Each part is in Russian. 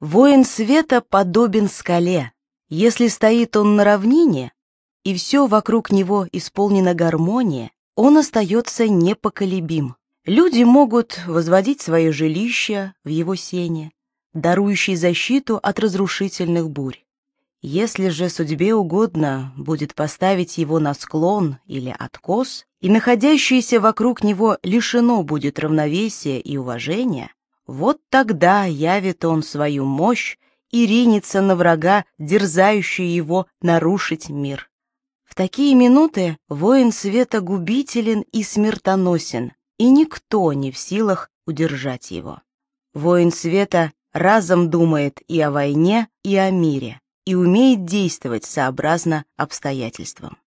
Воин света подобен скале. Если стоит он на равнине, и все вокруг него исполнено гармония, он остается непоколебим. Люди могут возводить свое жилище в его сене, дарующий защиту от разрушительных бурь. Если же судьбе угодно будет поставить его на склон или откос, и находящееся вокруг него лишено будет равновесия и уважения, вот тогда явит он свою мощь и ринется на врага, дерзающий его нарушить мир. В такие минуты воин света губителен и смертоносен, и никто не в силах удержать его. Воин света разом думает и о войне, и о мире и умеет действовать сообразно обстоятельствам.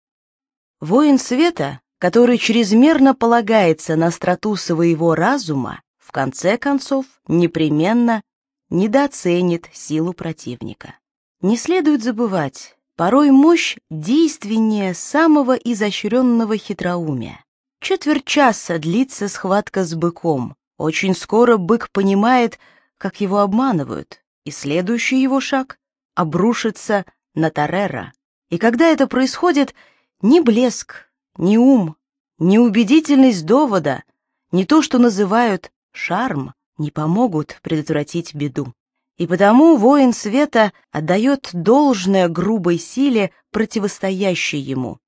Воин света, который чрезмерно полагается на остроту своего разума, в конце концов непременно недооценит силу противника. Не следует забывать, порой мощь действеннее самого изощренного хитроумия. Четверть часа длится схватка с быком. Очень скоро бык понимает, как его обманывают, и следующий его шаг обрушится на Тарера. И когда это происходит, ни блеск, ни ум, ни убедительность довода, ни то, что называют шарм, не помогут предотвратить беду. И потому воин света отдает должное грубой силе, противостоящей ему.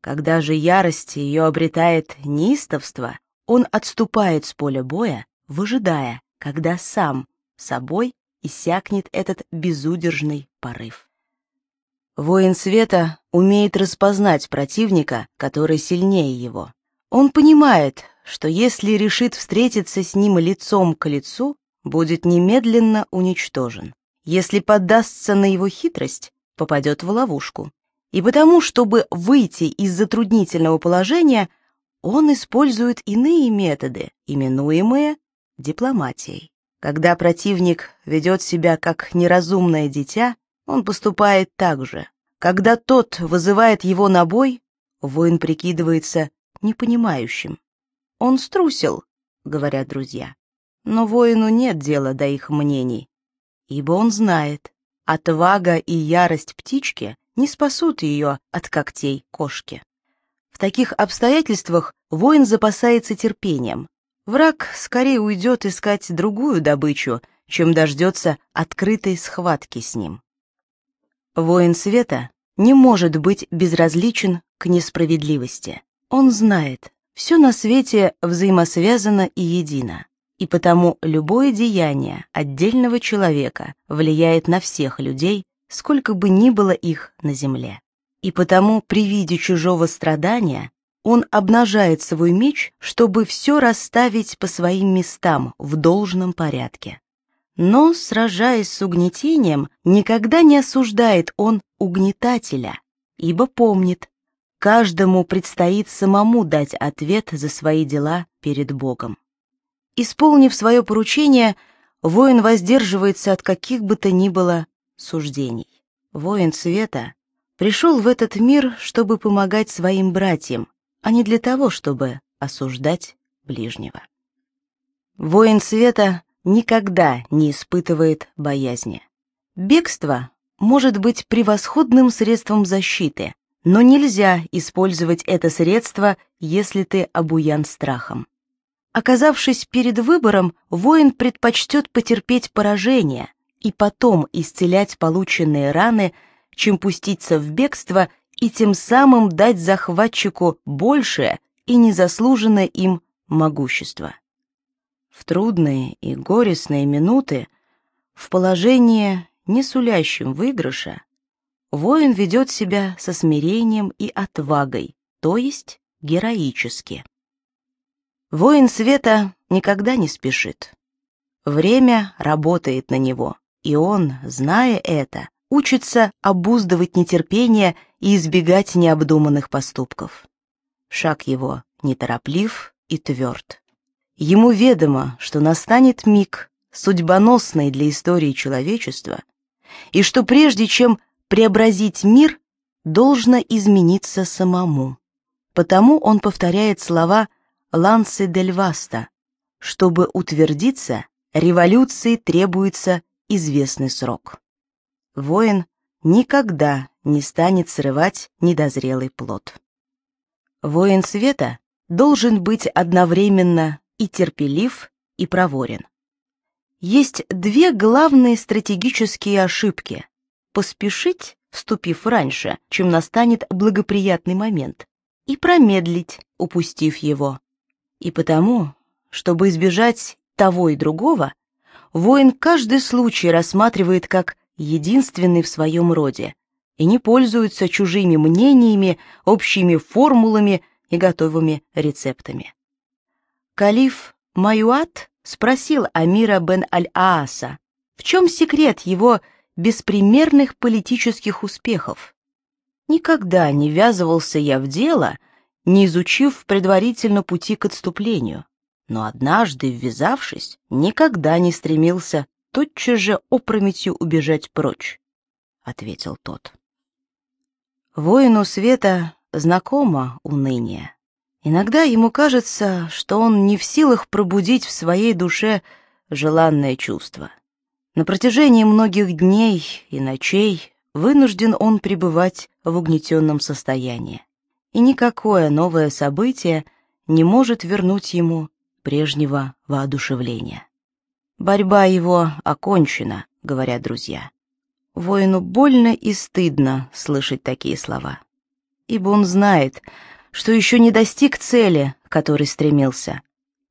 Когда же ярость ее обретает неистовство, он отступает с поля боя, выжидая, когда сам собой иссякнет этот безудержный порыв. Воин света умеет распознать противника, который сильнее его. Он понимает, что если решит встретиться с ним лицом к лицу, будет немедленно уничтожен. Если поддастся на его хитрость, попадет в ловушку. И потому, чтобы выйти из затруднительного положения, он использует иные методы, именуемые дипломатией. Когда противник ведет себя как неразумное дитя, он поступает так же. Когда тот вызывает его на бой, воин прикидывается непонимающим. «Он струсил», — говорят друзья. Но воину нет дела до их мнений, ибо он знает, отвага и ярость птички не спасут ее от когтей кошки. В таких обстоятельствах воин запасается терпением, Враг скорее уйдет искать другую добычу, чем дождется открытой схватки с ним. Воин света не может быть безразличен к несправедливости. Он знает, все на свете взаимосвязано и едино, и потому любое деяние отдельного человека влияет на всех людей, сколько бы ни было их на земле. И потому при виде чужого страдания он обнажает свой меч, чтобы все расставить по своим местам в должном порядке. Но, сражаясь с угнетением, никогда не осуждает он угнетателя, ибо помнит, каждому предстоит самому дать ответ за свои дела перед Богом. Исполнив свое поручение, воин воздерживается от каких бы то ни было суждений. Воин света пришел в этот мир, чтобы помогать своим братьям, а не для того, чтобы осуждать ближнего. Воин света никогда не испытывает боязни. Бегство может быть превосходным средством защиты, но нельзя использовать это средство, если ты обуян страхом. Оказавшись перед выбором, воин предпочтет потерпеть поражение и потом исцелять полученные раны, чем пуститься в бегство и тем самым дать захватчику большее и незаслуженное им могущество. В трудные и горестные минуты, в положении, не сулящем выигрыша, воин ведет себя со смирением и отвагой, то есть героически. Воин света никогда не спешит. Время работает на него, и он, зная это, учится обуздывать нетерпение и избегать необдуманных поступков. Шаг его нетороплив и тверд. Ему ведомо, что настанет миг, судьбоносный для истории человечества, и что прежде чем преобразить мир, должно измениться самому. Потому он повторяет слова Лансы дель Васта. Чтобы утвердиться, революции требуется известный срок. Воин никогда не станет срывать недозрелый плод. Воин света должен быть одновременно и терпелив, и проворен. Есть две главные стратегические ошибки. Поспешить, вступив раньше, чем настанет благоприятный момент, и промедлить, упустив его. И потому, чтобы избежать того и другого, воин каждый случай рассматривает как единственный в своем роде и не пользуется чужими мнениями, общими формулами и готовыми рецептами. Калиф Маюат спросил Амира бен Аль-Ааса, в чем секрет его беспримерных политических успехов. Никогда не ввязывался я в дело, не изучив предварительно пути к отступлению, но однажды, ввязавшись, никогда не стремился тотчас же опрометью убежать прочь, — ответил тот. Воину света знакомо уныние. Иногда ему кажется, что он не в силах пробудить в своей душе желанное чувство. На протяжении многих дней и ночей вынужден он пребывать в угнетенном состоянии, и никакое новое событие не может вернуть ему прежнего воодушевления. Борьба его окончена, говорят друзья. Воину больно и стыдно слышать такие слова, ибо он знает, что еще не достиг цели, которой стремился.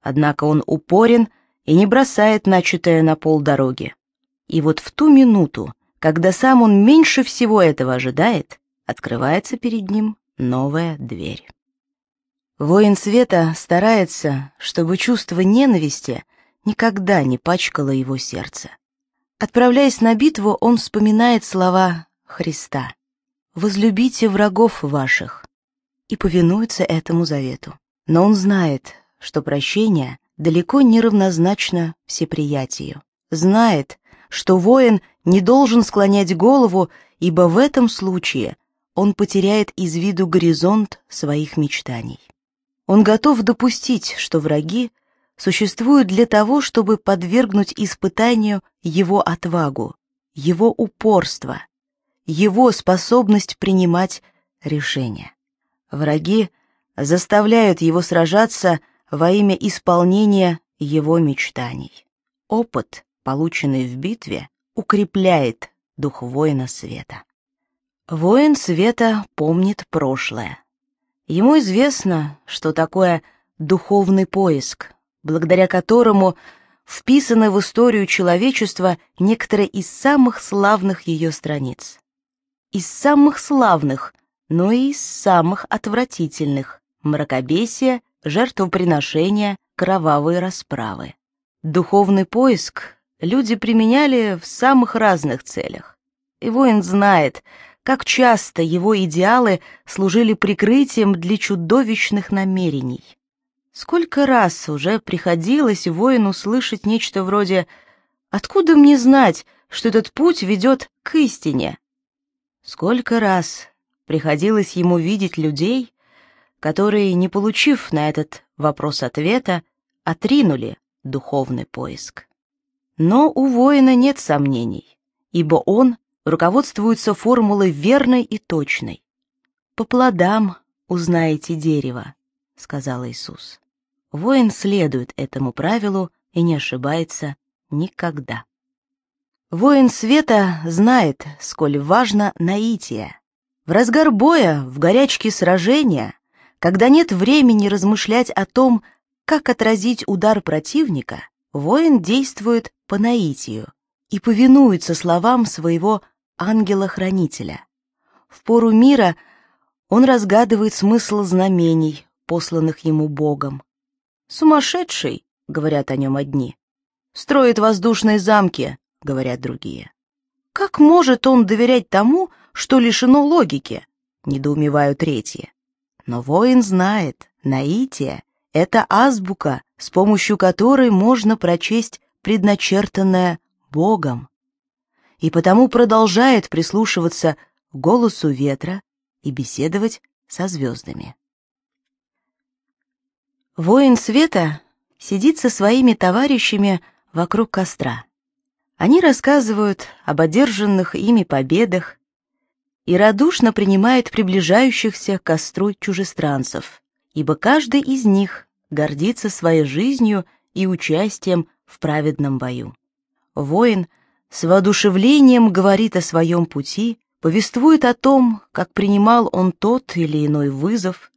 Однако он упорен и не бросает начатое на полдороги. И вот в ту минуту, когда сам он меньше всего этого ожидает, открывается перед ним новая дверь. Воин света старается, чтобы чувство ненависти никогда не пачкало его сердце. Отправляясь на битву, он вспоминает слова Христа «Возлюбите врагов ваших, и повинуется этому завету. Но он знает, что прощение далеко не равнозначно всеприятию. Знает, что воин не должен склонять голову, ибо в этом случае он потеряет из виду горизонт своих мечтаний. Он готов допустить, что враги существуют для того, чтобы подвергнуть испытанию его отвагу, его упорство, его способность принимать решения. Враги заставляют его сражаться во имя исполнения его мечтаний. Опыт, полученный в битве, укрепляет дух воина света. Воин света помнит прошлое. Ему известно, что такое духовный поиск, благодаря которому вписаны в историю человечества некоторые из самых славных ее страниц. Из самых славных но и из самых отвратительных — мракобесие, жертвоприношения, кровавые расправы. Духовный поиск люди применяли в самых разных целях. И воин знает, как часто его идеалы служили прикрытием для чудовищных намерений. Сколько раз уже приходилось воину слышать нечто вроде «Откуда мне знать, что этот путь ведет к истине?» Сколько раз приходилось ему видеть людей, которые, не получив на этот вопрос ответа, отринули духовный поиск. Но у воина нет сомнений, ибо он руководствуется формулой верной и точной. «По плодам узнаете дерево», — сказал Иисус. Воин следует этому правилу и не ошибается никогда. Воин света знает, сколь важно наитие, в разгар боя, в горячке сражения, когда нет времени размышлять о том, как отразить удар противника, воин действует по наитию и повинуется словам своего ангела-хранителя. В пору мира он разгадывает смысл знамений, посланных ему Богом. «Сумасшедший», — говорят о нем одни, — «строит воздушные замки», — говорят другие. Как может он доверять тому, что лишено логики? Недоумеваю третьи. Но воин знает, наитие — это азбука, с помощью которой можно прочесть предначертанное Богом. И потому продолжает прислушиваться к голосу ветра и беседовать со звездами. Воин света сидит со своими товарищами вокруг костра. Они рассказывают об одержанных ими победах и радушно принимают приближающихся к костру чужестранцев, ибо каждый из них гордится своей жизнью и участием в праведном бою. Воин с воодушевлением говорит о своем пути, повествует о том, как принимал он тот или иной вызов,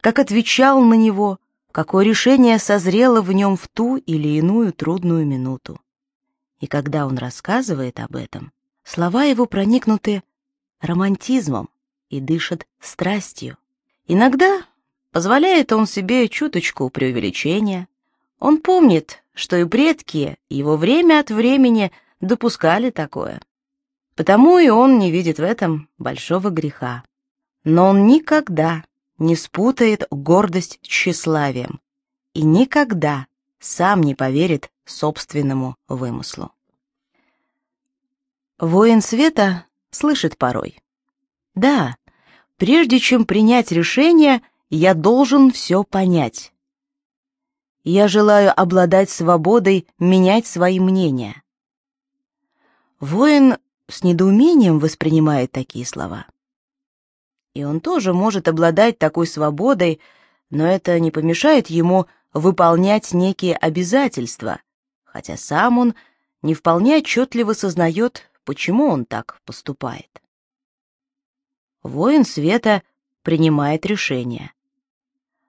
как отвечал на него, какое решение созрело в нем в ту или иную трудную минуту. И когда он рассказывает об этом, слова его проникнуты романтизмом и дышат страстью. Иногда позволяет он себе чуточку преувеличения. Он помнит, что и предки его время от времени допускали такое. Потому и он не видит в этом большого греха. Но он никогда не спутает гордость с тщеславием и никогда сам не поверит собственному вымыслу. Воин света слышит порой. Да, прежде чем принять решение, я должен все понять. Я желаю обладать свободой менять свои мнения. Воин с недоумением воспринимает такие слова. И он тоже может обладать такой свободой, но это не помешает ему выполнять некие обязательства, хотя сам он не вполне отчетливо сознает, почему он так поступает. Воин света принимает решение.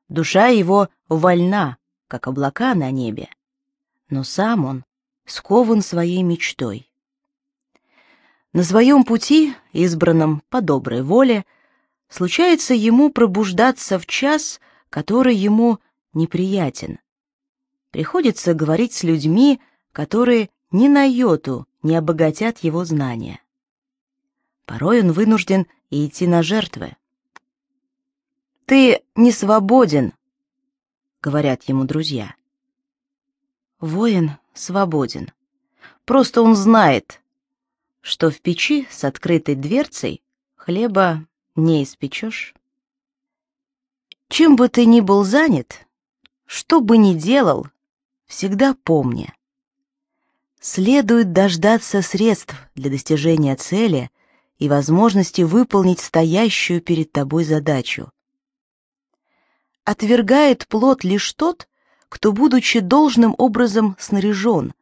Душа его вольна, как облака на небе, но сам он скован своей мечтой. На своем пути, избранном по доброй воле, случается ему пробуждаться в час, который ему неприятен. Приходится говорить с людьми, которые ни на йоту не обогатят его знания. Порой он вынужден идти на жертвы. «Ты не свободен», — говорят ему друзья. Воин свободен. Просто он знает, что в печи с открытой дверцей хлеба не испечешь. Чем бы ты ни был занят, что бы ни делал, всегда помни. Следует дождаться средств для достижения цели и возможности выполнить стоящую перед тобой задачу. Отвергает плод лишь тот, кто, будучи должным образом снаряжен,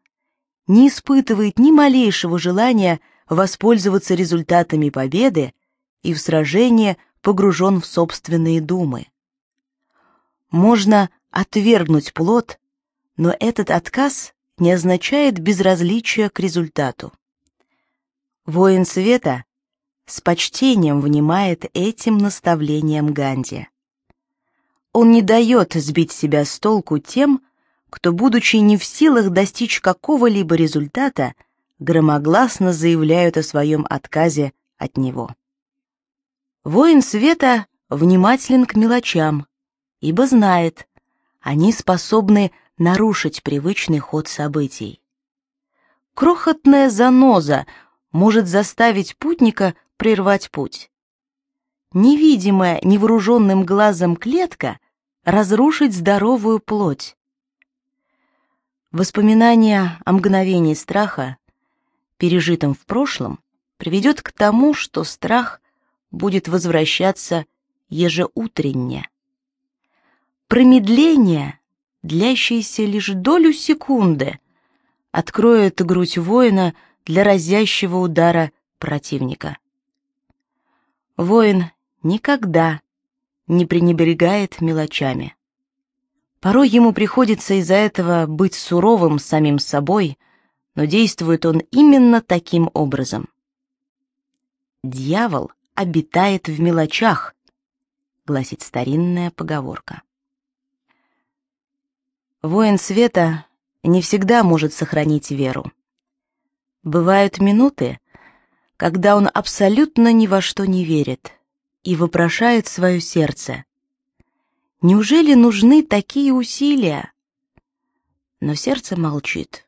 не испытывает ни малейшего желания воспользоваться результатами победы и в сражении погружен в собственные думы. Можно отвергнуть плод, но этот отказ не означает безразличия к результату. Воин света с почтением внимает этим наставлениям Ганди. Он не дает сбить себя с толку тем, кто, будучи не в силах достичь какого-либо результата, громогласно заявляют о своем отказе от него. Воин света внимателен к мелочам, ибо знает, они способны нарушить привычный ход событий. Крохотная заноза может заставить путника прервать путь. Невидимая невооруженным глазом клетка разрушить здоровую плоть. Воспоминание о мгновении страха, пережитом в прошлом, приведет к тому, что страх будет возвращаться ежеутренне. Промедление, длящееся лишь долю секунды, откроет грудь воина для разящего удара противника. Воин никогда не пренебрегает мелочами. Порой ему приходится из-за этого быть суровым самим собой, но действует он именно таким образом. Дьявол обитает в мелочах, гласит старинная поговорка. Воин света не всегда может сохранить веру. Бывают минуты, когда он абсолютно ни во что не верит и вопрошает свое сердце. Неужели нужны такие усилия? Но сердце молчит,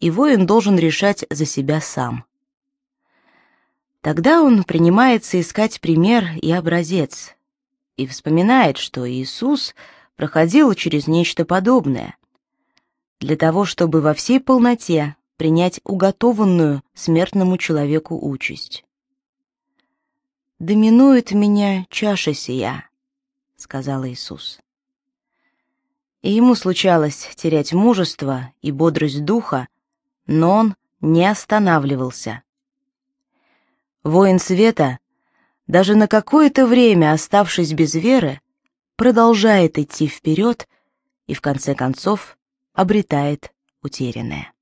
и воин должен решать за себя сам. Тогда он принимается искать пример и образец, и вспоминает, что Иисус проходил через нечто подобное. Для того, чтобы во всей полноте принять уготованную смертному человеку участь. «Доминует меня чаша сия», — сказал Иисус. И ему случалось терять мужество и бодрость духа, но он не останавливался. Воин света, даже на какое-то время оставшись без веры, продолжает идти вперед и в конце концов обретает утерянное.